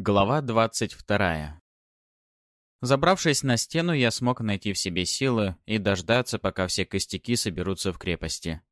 Глава 22. Забравшись на стену, я смог найти в себе силы и дождаться, пока все костяки соберутся в крепости.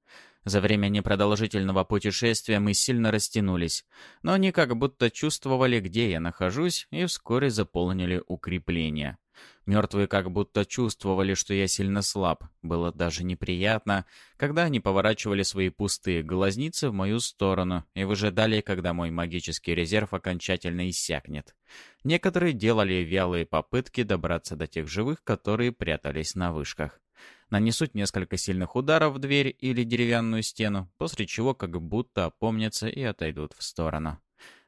За время непродолжительного путешествия мы сильно растянулись, но они как будто чувствовали, где я нахожусь, и вскоре заполнили укрепления. Мертвые как будто чувствовали, что я сильно слаб. Было даже неприятно, когда они поворачивали свои пустые глазницы в мою сторону и выжидали, когда мой магический резерв окончательно иссякнет. Некоторые делали вялые попытки добраться до тех живых, которые прятались на вышках. Нанесут несколько сильных ударов в дверь или деревянную стену, после чего как будто опомнятся и отойдут в сторону.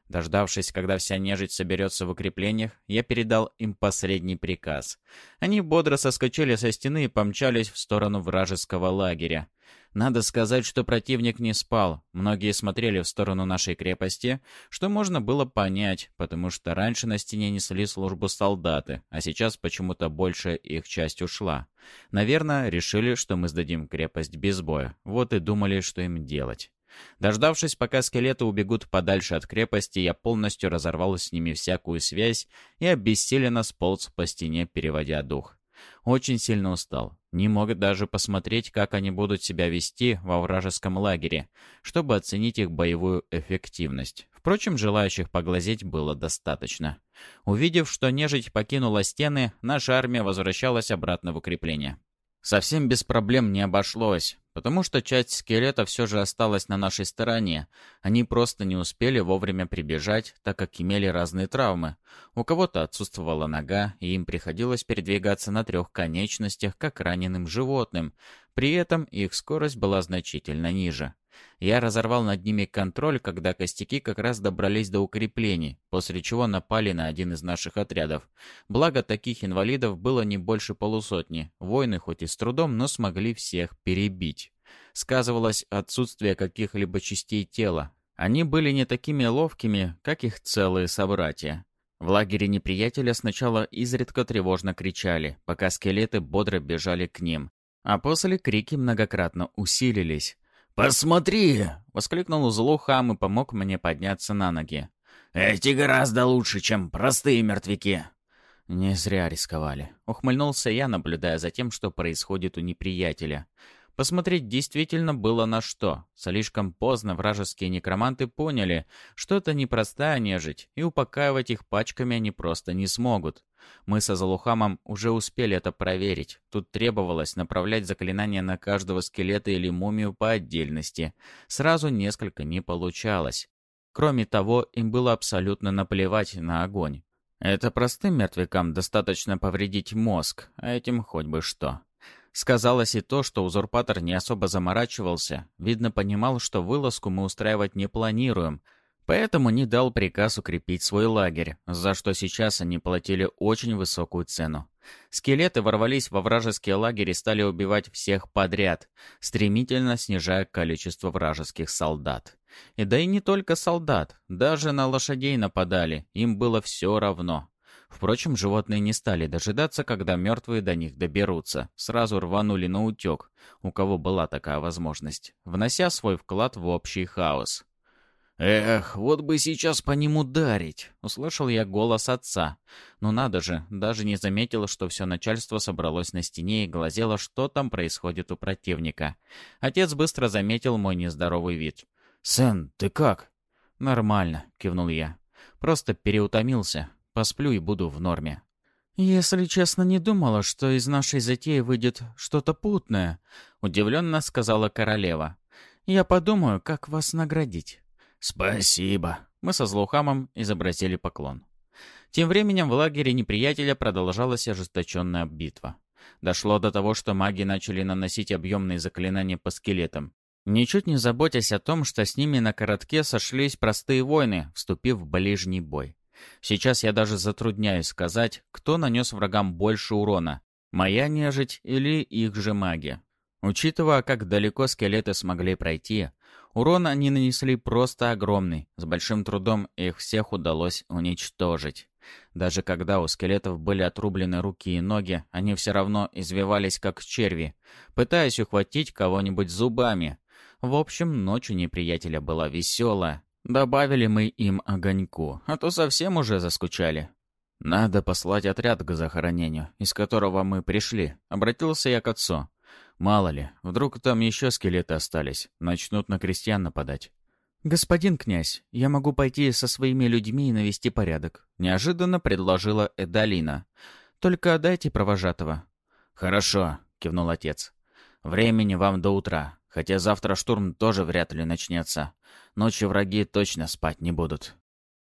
Дождавшись, когда вся нежить соберется в укреплениях, я передал им последний приказ. Они бодро соскочили со стены и помчались в сторону вражеского лагеря. Надо сказать, что противник не спал. Многие смотрели в сторону нашей крепости, что можно было понять, потому что раньше на стене несли службу солдаты, а сейчас почему-то большая их часть ушла. Наверное, решили, что мы сдадим крепость без боя. Вот и думали, что им делать. Дождавшись, пока скелеты убегут подальше от крепости, я полностью разорвал с ними всякую связь и обессиленно сполз по стене, переводя дух. Очень сильно устал. Не мог даже посмотреть, как они будут себя вести во вражеском лагере, чтобы оценить их боевую эффективность. Впрочем, желающих поглазеть было достаточно. Увидев, что нежить покинула стены, наша армия возвращалась обратно в укрепление. Совсем без проблем не обошлось, потому что часть скелета все же осталась на нашей стороне. Они просто не успели вовремя прибежать, так как имели разные травмы. У кого-то отсутствовала нога, и им приходилось передвигаться на трех конечностях, как раненым животным. При этом их скорость была значительно ниже. Я разорвал над ними контроль, когда костяки как раз добрались до укреплений, после чего напали на один из наших отрядов. Благо, таких инвалидов было не больше полусотни. Воины хоть и с трудом, но смогли всех перебить. Сказывалось отсутствие каких-либо частей тела. Они были не такими ловкими, как их целые собратья. В лагере неприятеля сначала изредка тревожно кричали, пока скелеты бодро бежали к ним. А после крики многократно усилились. «Посмотри!» — воскликнул Злухам и помог мне подняться на ноги. «Эти гораздо лучше, чем простые мертвяки!» «Не зря рисковали», — ухмыльнулся я, наблюдая за тем, что происходит у неприятеля. Посмотреть действительно было на что. Слишком поздно вражеские некроманты поняли, что это непростая нежить, и упокаивать их пачками они просто не смогут. Мы со Залухамом уже успели это проверить. Тут требовалось направлять заклинания на каждого скелета или мумию по отдельности. Сразу несколько не получалось. Кроме того, им было абсолютно наплевать на огонь. Это простым мертвякам достаточно повредить мозг, а этим хоть бы что. Сказалось и то, что узурпатор не особо заморачивался. Видно, понимал, что вылазку мы устраивать не планируем — Поэтому не дал приказ укрепить свой лагерь, за что сейчас они платили очень высокую цену. Скелеты ворвались во вражеский лагерь и стали убивать всех подряд, стремительно снижая количество вражеских солдат. И да и не только солдат, даже на лошадей нападали, им было все равно. Впрочем, животные не стали дожидаться, когда мертвые до них доберутся. Сразу рванули на утек, у кого была такая возможность, внося свой вклад в общий хаос. «Эх, вот бы сейчас по ним ударить!» — услышал я голос отца. Ну надо же, даже не заметил, что все начальство собралось на стене и глазело, что там происходит у противника. Отец быстро заметил мой нездоровый вид. «Сэн, ты как?» «Нормально», — кивнул я. «Просто переутомился. Посплю и буду в норме». «Если честно, не думала, что из нашей затеи выйдет что-то путное», — удивленно сказала королева. «Я подумаю, как вас наградить». «Спасибо!» Мы со Злоухамом изобразили поклон. Тем временем в лагере неприятеля продолжалась ожесточенная битва. Дошло до того, что маги начали наносить объемные заклинания по скелетам, ничуть не заботясь о том, что с ними на коротке сошлись простые воины, вступив в ближний бой. Сейчас я даже затрудняюсь сказать, кто нанес врагам больше урона, моя нежить или их же маги. Учитывая, как далеко скелеты смогли пройти, урон они нанесли просто огромный, с большим трудом их всех удалось уничтожить. Даже когда у скелетов были отрублены руки и ноги, они все равно извивались как черви, пытаясь ухватить кого-нибудь зубами. В общем, ночь у неприятеля была веселая. Добавили мы им огоньку, а то совсем уже заскучали. «Надо послать отряд к захоронению, из которого мы пришли», — обратился я к отцу. «Мало ли, вдруг там еще скелеты остались, начнут на крестьян нападать». «Господин князь, я могу пойти со своими людьми и навести порядок», — неожиданно предложила Эдалина. «Только дайте провожатого». «Хорошо», — кивнул отец. «Времени вам до утра, хотя завтра штурм тоже вряд ли начнется. Ночью враги точно спать не будут».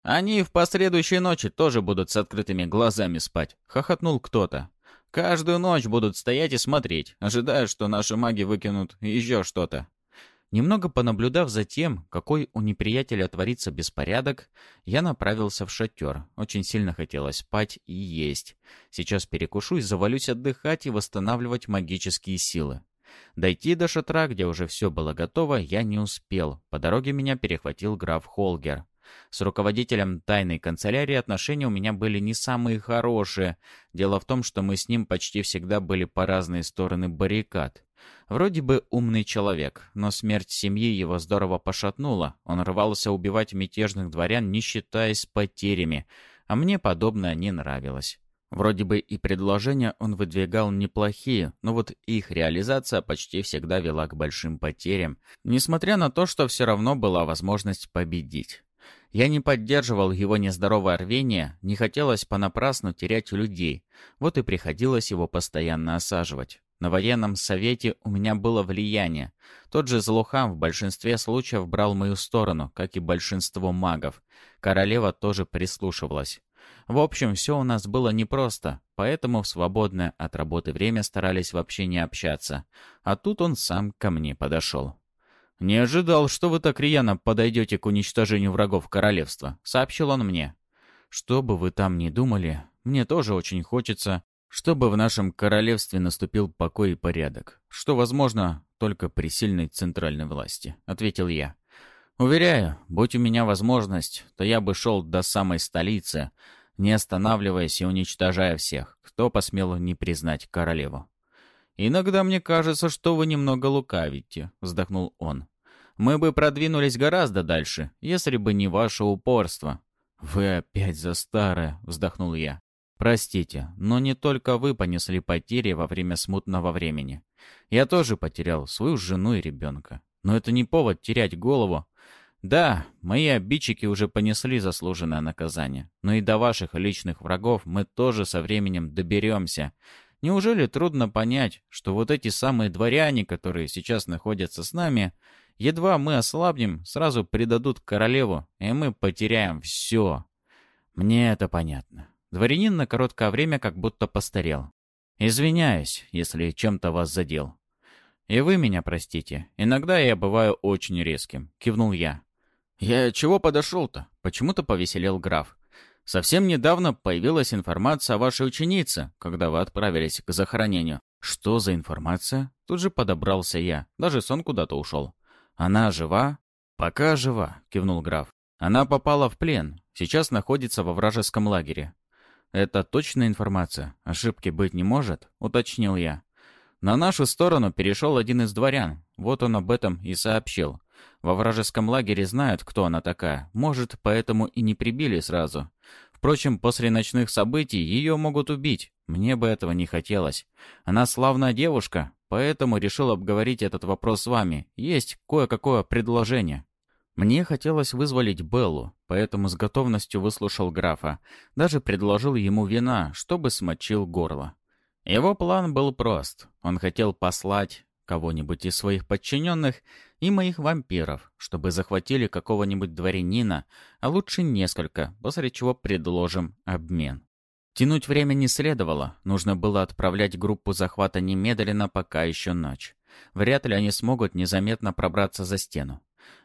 «Они в последующей ночи тоже будут с открытыми глазами спать», — хохотнул кто-то. «Каждую ночь будут стоять и смотреть, ожидая, что наши маги выкинут еще что-то». Немного понаблюдав за тем, какой у неприятеля творится беспорядок, я направился в шатер. Очень сильно хотелось спать и есть. Сейчас перекушу и завалюсь отдыхать и восстанавливать магические силы. Дойти до шатра, где уже все было готово, я не успел. По дороге меня перехватил граф Холгер. С руководителем тайной канцелярии отношения у меня были не самые хорошие. Дело в том, что мы с ним почти всегда были по разные стороны баррикад. Вроде бы умный человек, но смерть семьи его здорово пошатнула. Он рвался убивать мятежных дворян, не считаясь потерями, а мне подобное не нравилось. Вроде бы и предложения он выдвигал неплохие, но вот их реализация почти всегда вела к большим потерям, несмотря на то, что все равно была возможность победить. Я не поддерживал его нездоровое рвение, не хотелось понапрасну терять людей, вот и приходилось его постоянно осаживать. На военном совете у меня было влияние. Тот же Злухам в большинстве случаев брал мою сторону, как и большинство магов. Королева тоже прислушивалась. В общем, все у нас было непросто, поэтому в свободное от работы время старались вообще не общаться. А тут он сам ко мне подошел. «Не ожидал, что вы так рьяно подойдете к уничтожению врагов королевства», — сообщил он мне. «Что бы вы там ни думали, мне тоже очень хочется, чтобы в нашем королевстве наступил покой и порядок, что возможно только при сильной центральной власти», — ответил я. «Уверяю, будь у меня возможность, то я бы шел до самой столицы, не останавливаясь и уничтожая всех, кто посмел не признать королеву. «Иногда мне кажется, что вы немного лукавите», — вздохнул он. «Мы бы продвинулись гораздо дальше, если бы не ваше упорство». «Вы опять за старое», — вздохнул я. «Простите, но не только вы понесли потери во время смутного времени. Я тоже потерял свою жену и ребенка. Но это не повод терять голову. Да, мои обидчики уже понесли заслуженное наказание, но и до ваших личных врагов мы тоже со временем доберемся, Неужели трудно понять, что вот эти самые дворяне, которые сейчас находятся с нами, едва мы ослабнем, сразу предадут королеву, и мы потеряем все? Мне это понятно. Дворянин на короткое время как будто постарел. Извиняюсь, если чем-то вас задел. И вы меня простите. Иногда я бываю очень резким, кивнул я. Я чего подошел-то? Почему-то повеселел граф. Совсем недавно появилась информация о вашей ученице, когда вы отправились к захоронению. Что за информация? Тут же подобрался я. Даже сон куда-то ушел. Она жива? Пока жива, кивнул граф. Она попала в плен. Сейчас находится во вражеском лагере. Это точная информация? Ошибки быть не может? Уточнил я. На нашу сторону перешел один из дворян. Вот он об этом и сообщил. Во вражеском лагере знают, кто она такая. Может, поэтому и не прибили сразу. Впрочем, после ночных событий ее могут убить. Мне бы этого не хотелось. Она славная девушка, поэтому решил обговорить этот вопрос с вами. Есть кое-какое предложение. Мне хотелось вызволить Беллу, поэтому с готовностью выслушал графа. Даже предложил ему вина, чтобы смочил горло. Его план был прост. Он хотел послать кого-нибудь из своих подчиненных и моих вампиров, чтобы захватили какого-нибудь дворянина, а лучше несколько, после чего предложим обмен. Тянуть время не следовало, нужно было отправлять группу захвата немедленно, пока еще ночь. Вряд ли они смогут незаметно пробраться за стену.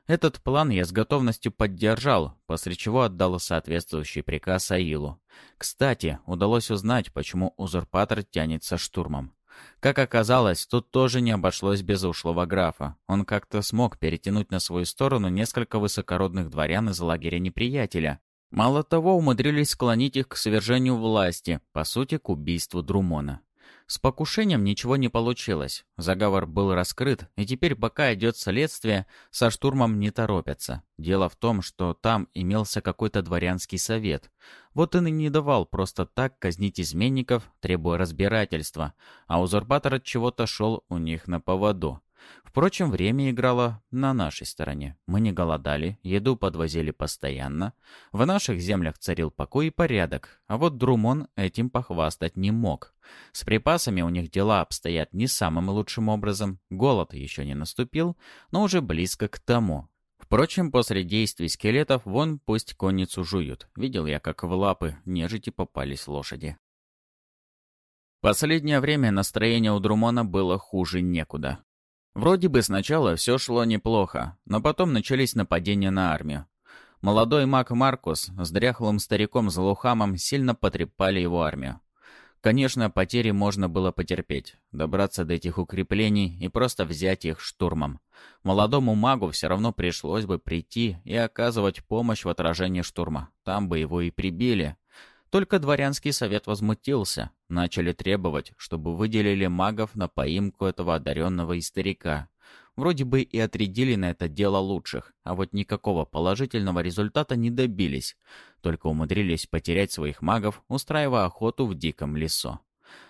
Этот план я с готовностью поддержал, после чего отдал соответствующий приказ Аилу. Кстати, удалось узнать, почему узурпатор тянется штурмом. Как оказалось, тут тоже не обошлось без ушлого графа. Он как-то смог перетянуть на свою сторону несколько высокородных дворян из лагеря неприятеля. Мало того, умудрились склонить их к свержению власти, по сути, к убийству Друмона. С покушением ничего не получилось. Заговор был раскрыт, и теперь, пока идет следствие, со штурмом не торопятся. Дело в том, что там имелся какой-то дворянский совет. Вот он и не давал просто так казнить изменников, требуя разбирательства, а узурпатор от чего-то шел у них на поводу. Впрочем, время играло на нашей стороне. Мы не голодали, еду подвозили постоянно. В наших землях царил покой и порядок, а вот Друмон этим похвастать не мог. С припасами у них дела обстоят не самым лучшим образом. Голод еще не наступил, но уже близко к тому. Впрочем, после действий скелетов вон пусть конницу жуют. Видел я, как в лапы нежити попались лошади. Последнее время настроение у Друмона было хуже некуда. Вроде бы сначала все шло неплохо, но потом начались нападения на армию. Молодой маг Маркус с дряхлым стариком Злухамом сильно потрепали его армию. Конечно, потери можно было потерпеть, добраться до этих укреплений и просто взять их штурмом. Молодому магу все равно пришлось бы прийти и оказывать помощь в отражении штурма. Там бы его и прибили. Только дворянский совет возмутился. Начали требовать, чтобы выделили магов на поимку этого одаренного старика. Вроде бы и отрядили на это дело лучших, а вот никакого положительного результата не добились. Только умудрились потерять своих магов, устраивая охоту в диком лесу.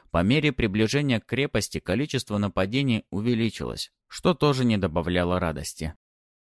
По мере приближения к крепости количество нападений увеличилось, что тоже не добавляло радости.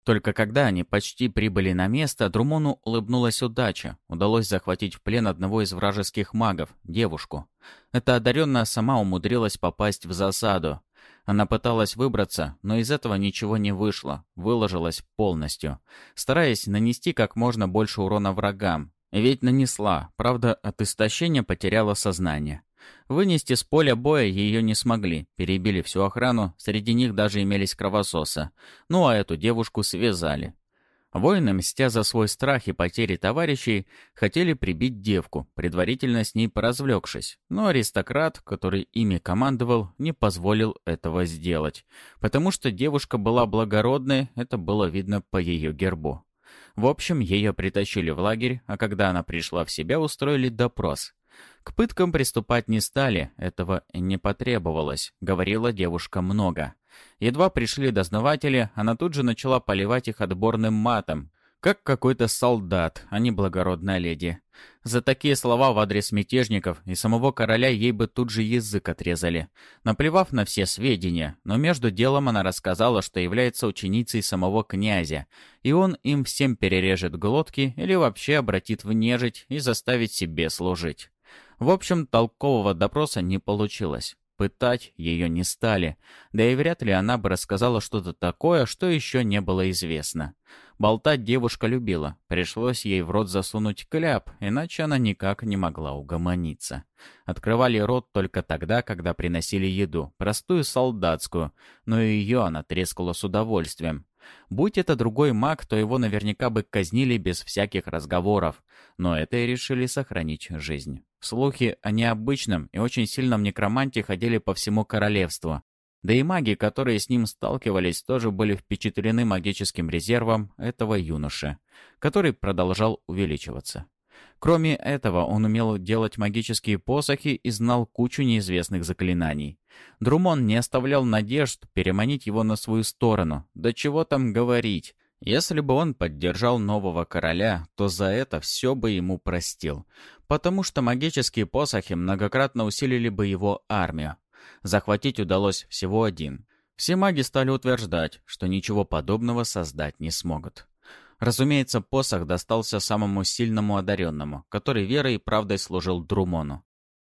Только когда они почти прибыли на место, Друмону улыбнулась удача. Удалось захватить в плен одного из вражеских магов, девушку. Эта одаренная сама умудрилась попасть в засаду. Она пыталась выбраться, но из этого ничего не вышло, выложилась полностью, стараясь нанести как можно больше урона врагам. Ведь нанесла, правда, от истощения потеряла сознание. Вынести с поля боя ее не смогли, перебили всю охрану, среди них даже имелись кровососы. Ну а эту девушку связали. Воины, мстя за свой страх и потери товарищей, хотели прибить девку, предварительно с ней поразвлекшись. Но аристократ, который ими командовал, не позволил этого сделать, потому что девушка была благородной, это было видно по ее гербу. В общем, ее притащили в лагерь, а когда она пришла в себя, устроили допрос. К пыткам приступать не стали, этого не потребовалось, говорила девушка много. Едва пришли дознаватели, она тут же начала поливать их отборным матом, как какой-то солдат, а не благородная леди. За такие слова в адрес мятежников и самого короля ей бы тут же язык отрезали, наплевав на все сведения, но между делом она рассказала, что является ученицей самого князя, и он им всем перережет глотки или вообще обратит в нежить и заставит себе служить. В общем, толкового допроса не получилось. Пытать ее не стали, да и вряд ли она бы рассказала что-то такое, что еще не было известно. Болтать девушка любила, пришлось ей в рот засунуть кляп, иначе она никак не могла угомониться. Открывали рот только тогда, когда приносили еду, простую солдатскую, но и ее она трескала с удовольствием. Будь это другой маг, то его наверняка бы казнили без всяких разговоров, но это и решили сохранить жизнь. Слухи о необычном и очень сильном некроманте ходили по всему королевству. Да и маги, которые с ним сталкивались, тоже были впечатлены магическим резервом этого юноши, который продолжал увеличиваться. Кроме этого, он умел делать магические посохи и знал кучу неизвестных заклинаний. Друмон не оставлял надежд переманить его на свою сторону. Да чего там говорить. Если бы он поддержал нового короля, то за это все бы ему простил. Потому что магические посохи многократно усилили бы его армию. Захватить удалось всего один. Все маги стали утверждать, что ничего подобного создать не смогут. Разумеется, посох достался самому сильному одаренному, который верой и правдой служил Друмону.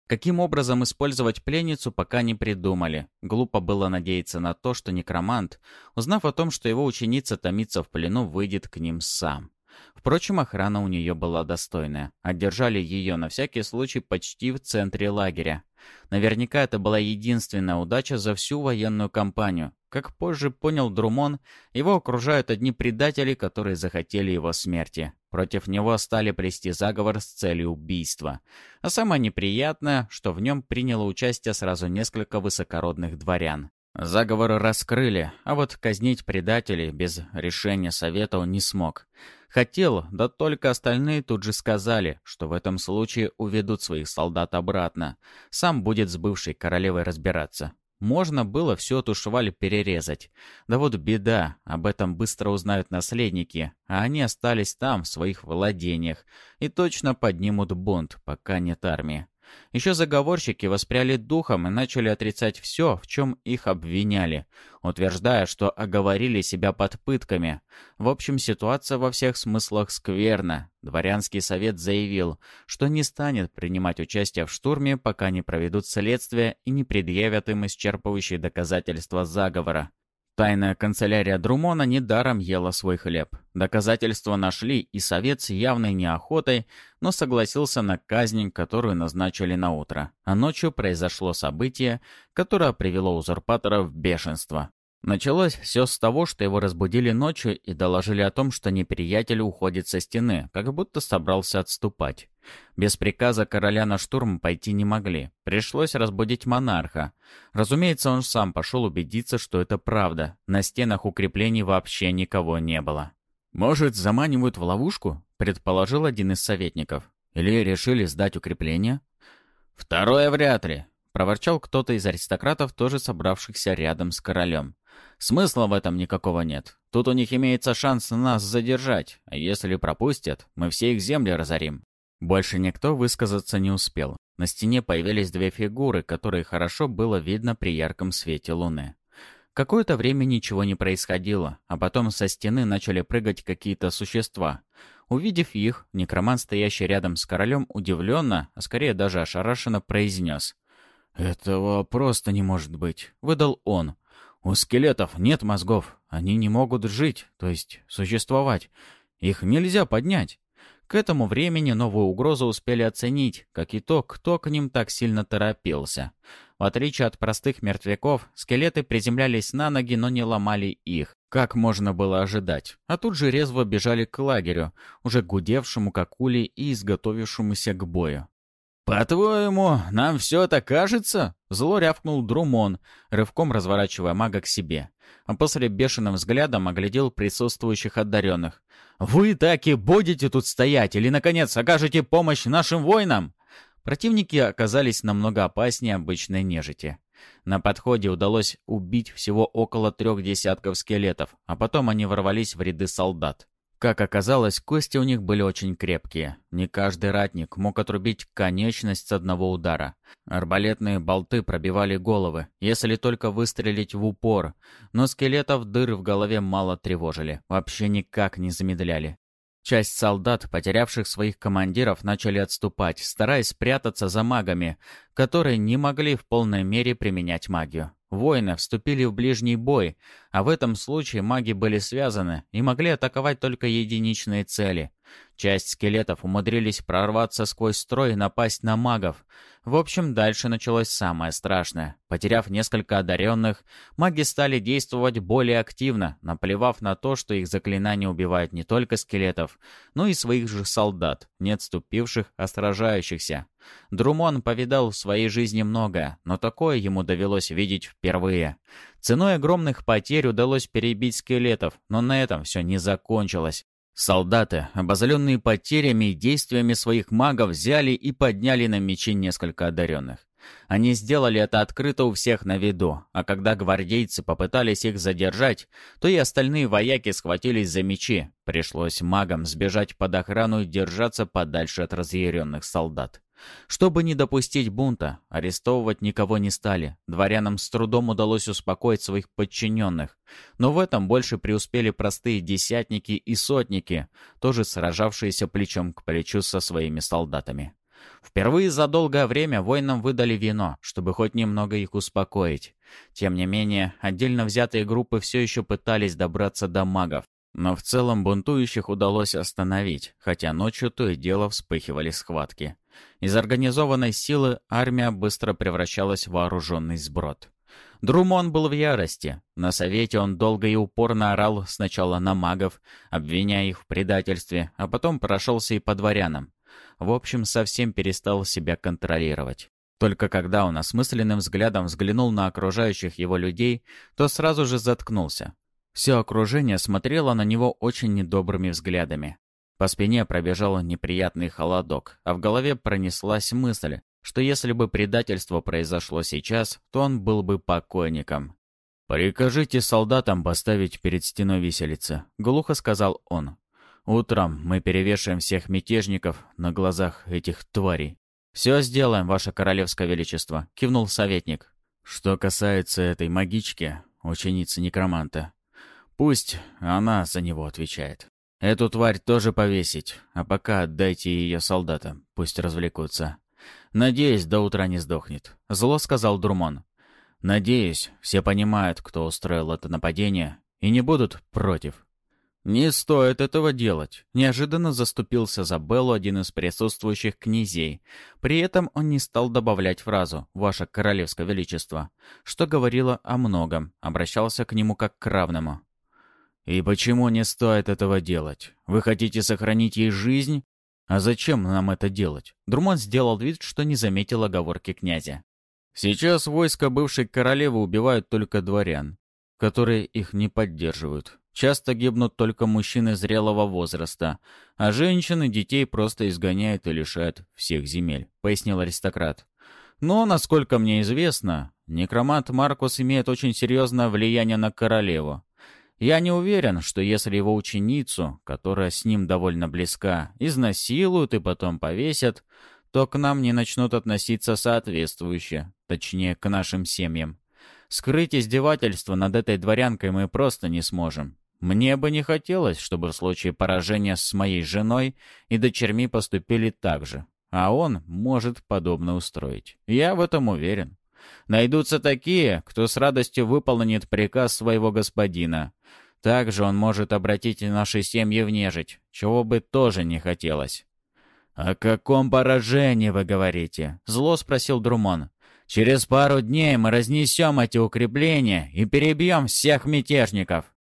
Каким образом использовать пленницу, пока не придумали. Глупо было надеяться на то, что некромант, узнав о том, что его ученица томится в плену, выйдет к ним сам. Впрочем, охрана у нее была достойная. Одержали ее на всякий случай почти в центре лагеря. Наверняка это была единственная удача за всю военную кампанию. Как позже понял Друмон, его окружают одни предатели, которые захотели его смерти. Против него стали плести заговор с целью убийства. А самое неприятное, что в нем приняло участие сразу несколько высокородных дворян. Заговор раскрыли, а вот казнить предателей без решения совета он не смог. Хотел, да только остальные тут же сказали, что в этом случае уведут своих солдат обратно. Сам будет с бывшей королевой разбираться. Можно было всю эту шваль перерезать. Да вот беда, об этом быстро узнают наследники, а они остались там, в своих владениях, и точно поднимут бунт, пока нет армии. Еще заговорщики воспряли духом и начали отрицать все, в чем их обвиняли, утверждая, что оговорили себя под пытками. В общем, ситуация во всех смыслах скверна. Дворянский совет заявил, что не станет принимать участие в штурме, пока не проведут следствие и не предъявят им исчерпывающие доказательства заговора. Тайная канцелярия Друмона недаром ела свой хлеб. Доказательства нашли, и совет с явной неохотой, но согласился на казнь, которую назначили на утро. А ночью произошло событие, которое привело узурпатора в бешенство. Началось все с того, что его разбудили ночью и доложили о том, что неприятель уходит со стены, как будто собрался отступать. Без приказа короля на штурм пойти не могли. Пришлось разбудить монарха. Разумеется, он сам пошел убедиться, что это правда. На стенах укреплений вообще никого не было. «Может, заманивают в ловушку?» — предположил один из советников. «Или решили сдать укрепление?» «Второе вряд ли», — проворчал кто-то из аристократов, тоже собравшихся рядом с королем. Смысла в этом никакого нет. Тут у них имеется шанс нас задержать, а если пропустят, мы все их земли разорим». Больше никто высказаться не успел. На стене появились две фигуры, которые хорошо было видно при ярком свете луны. Какое-то время ничего не происходило, а потом со стены начали прыгать какие-то существа. Увидев их, некроман, стоящий рядом с королем, удивленно, а скорее даже ошарашенно произнес. «Этого просто не может быть», — выдал он. У скелетов нет мозгов, они не могут жить, то есть существовать. Их нельзя поднять. К этому времени новую угрозу успели оценить, как и то, кто к ним так сильно торопился. В отличие от простых мертвяков, скелеты приземлялись на ноги, но не ломали их, как можно было ожидать. А тут же резво бежали к лагерю, уже гудевшему как ули и изготовившемуся к бою. «По-твоему, нам все это кажется?» Зло рявкнул Друмон, рывком разворачивая мага к себе. А после бешеным взглядом оглядел присутствующих одаренных. «Вы так и будете тут стоять или, наконец, окажете помощь нашим воинам?» Противники оказались намного опаснее обычной нежити. На подходе удалось убить всего около трех десятков скелетов, а потом они ворвались в ряды солдат. Как оказалось, кости у них были очень крепкие. Не каждый ратник мог отрубить конечность с одного удара. Арбалетные болты пробивали головы, если только выстрелить в упор. Но скелетов дыры в голове мало тревожили, вообще никак не замедляли. Часть солдат, потерявших своих командиров, начали отступать, стараясь спрятаться за магами, которые не могли в полной мере применять магию. Воины вступили в ближний бой, а в этом случае маги были связаны и могли атаковать только единичные цели. Часть скелетов умудрились прорваться сквозь строй и напасть на магов. В общем, дальше началось самое страшное. Потеряв несколько одаренных, маги стали действовать более активно, наплевав на то, что их заклинания убивают не только скелетов, но и своих же солдат, не отступивших, а сражающихся. Друмон повидал в своей жизни многое, но такое ему довелось видеть впервые. Ценой огромных потерь удалось перебить скелетов, но на этом все не закончилось. Солдаты, обозленные потерями и действиями своих магов, взяли и подняли на мечи несколько одаренных. Они сделали это открыто у всех на виду, а когда гвардейцы попытались их задержать, то и остальные вояки схватились за мечи. Пришлось магам сбежать под охрану и держаться подальше от разъяренных солдат. Чтобы не допустить бунта, арестовывать никого не стали. Дворянам с трудом удалось успокоить своих подчиненных. Но в этом больше преуспели простые десятники и сотники, тоже сражавшиеся плечом к плечу со своими солдатами. Впервые за долгое время воинам выдали вино, чтобы хоть немного их успокоить. Тем не менее, отдельно взятые группы все еще пытались добраться до магов. Но в целом бунтующих удалось остановить, хотя ночью то и дело вспыхивали схватки. Из организованной силы армия быстро превращалась в вооруженный сброд. Друмон был в ярости. На совете он долго и упорно орал сначала на магов, обвиняя их в предательстве, а потом прошелся и по дворянам. В общем, совсем перестал себя контролировать. Только когда он осмысленным взглядом взглянул на окружающих его людей, то сразу же заткнулся. Все окружение смотрело на него очень недобрыми взглядами. По спине пробежал неприятный холодок, а в голове пронеслась мысль, что если бы предательство произошло сейчас, то он был бы покойником. «Прикажите солдатам поставить перед стеной виселицы», — глухо сказал он. «Утром мы перевешаем всех мятежников на глазах этих тварей». «Все сделаем, ваше королевское величество», — кивнул советник. «Что касается этой магички, ученицы некроманта, пусть она за него отвечает. Эту тварь тоже повесить, а пока отдайте ее солдатам, пусть развлекутся. Надеюсь, до утра не сдохнет», — зло сказал Друмон. «Надеюсь, все понимают, кто устроил это нападение, и не будут против». «Не стоит этого делать», — неожиданно заступился за Беллу один из присутствующих князей. При этом он не стал добавлять фразу «Ваше Королевское Величество», что говорило о многом, обращался к нему как к равному. «И почему не стоит этого делать? Вы хотите сохранить ей жизнь? А зачем нам это делать?» Друмон сделал вид, что не заметил оговорки князя. «Сейчас войска бывшей королевы убивают только дворян, которые их не поддерживают. Часто гибнут только мужчины зрелого возраста, а женщины детей просто изгоняют и лишают всех земель», — пояснил аристократ. «Но, насколько мне известно, некромант Маркус имеет очень серьезное влияние на королеву. Я не уверен, что если его ученицу, которая с ним довольно близка, изнасилуют и потом повесят, то к нам не начнут относиться соответствующе, точнее, к нашим семьям. Скрыть издевательство над этой дворянкой мы просто не сможем. Мне бы не хотелось, чтобы в случае поражения с моей женой и дочерьми поступили так же. А он может подобно устроить. Я в этом уверен. Найдутся такие, кто с радостью выполнит приказ своего господина. Также он может обратить наши семьи в нежить, чего бы тоже не хотелось. «О каком поражении вы говорите?» — зло спросил Друмон. «Через пару дней мы разнесем эти укрепления и перебьем всех мятежников».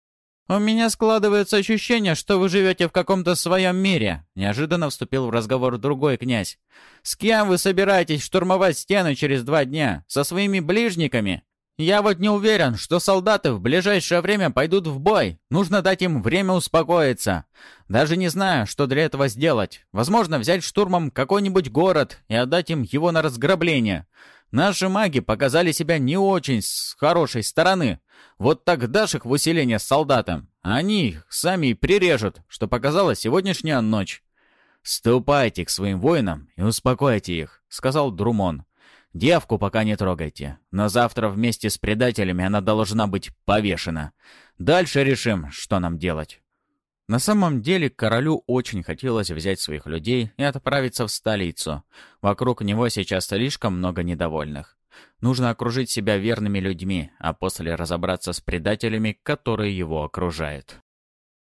«У меня складывается ощущение, что вы живете в каком-то своем мире», — неожиданно вступил в разговор другой князь. «С кем вы собираетесь штурмовать стены через два дня? Со своими ближниками? Я вот не уверен, что солдаты в ближайшее время пойдут в бой. Нужно дать им время успокоиться. Даже не знаю, что для этого сделать. Возможно, взять штурмом какой-нибудь город и отдать им его на разграбление. Наши маги показали себя не очень с хорошей стороны. Вот так дашь их в усиление с солдатам. Они их сами прирежут, что показала сегодняшняя ночь. «Ступайте к своим воинам и успокойте их», — сказал Друмон. «Девку пока не трогайте, но завтра вместе с предателями она должна быть повешена. Дальше решим, что нам делать». На самом деле королю очень хотелось взять своих людей и отправиться в столицу. Вокруг него сейчас слишком много недовольных. Нужно окружить себя верными людьми, а после разобраться с предателями, которые его окружают.